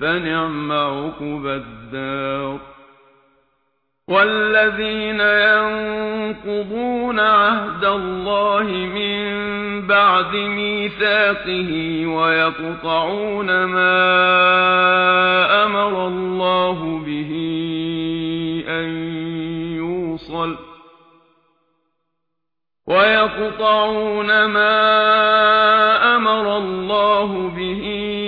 فنعم عقب الدار. والذين ينقضون عهد الله من بعد ميثاقه ويقطعون ما أمر الله به أن يوصل ويقطعون ما أمر الله به أن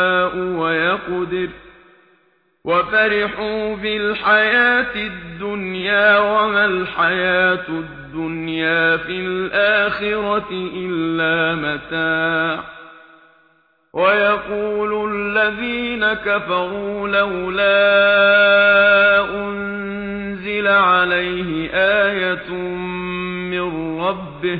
وَفَرِحُوا بِالْحَيَاةِ الدُّنْيَا وَمَا الْحَيَاةُ الدُّنْيَا فِي الْآخِرَةِ إِلَّا مَتَاعٌ. وَيَقُولُ الَّذِينَ كَفَرُوا لَوْلَا أُنْزِلَ عَلَيْهِ آيَةٌ مِنْ رَبِّهِ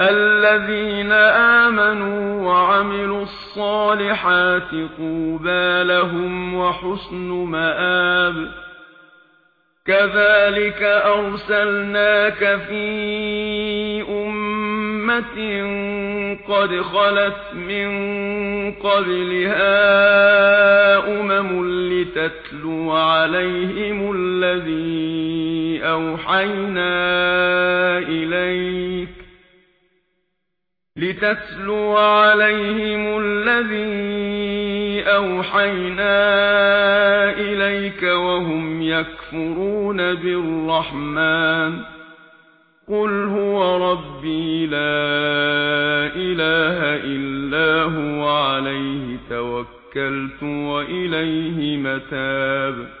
الذين آمنوا وعملوا الصالحات قوبى لهم وحسن مآب. كذلك أرسلناك في أمة قد خلت من قبلها أمم لتتلو عليهم الذي أوحينا إليك. لِتَسْلُوَ عَلَيْهِمُ الَّذِي أَوْحَيْنَا إِلَيْكَ وَهُمْ يَكْفُرُونَ بِالرَّحْمَنِ قُلْ هُوَ رَبِّي لَا إِلَٰهَ إِلَّا هُوَ عَلَيْهِ تَوَكَّلْتُ وَإِلَيْهِ مَتَابِ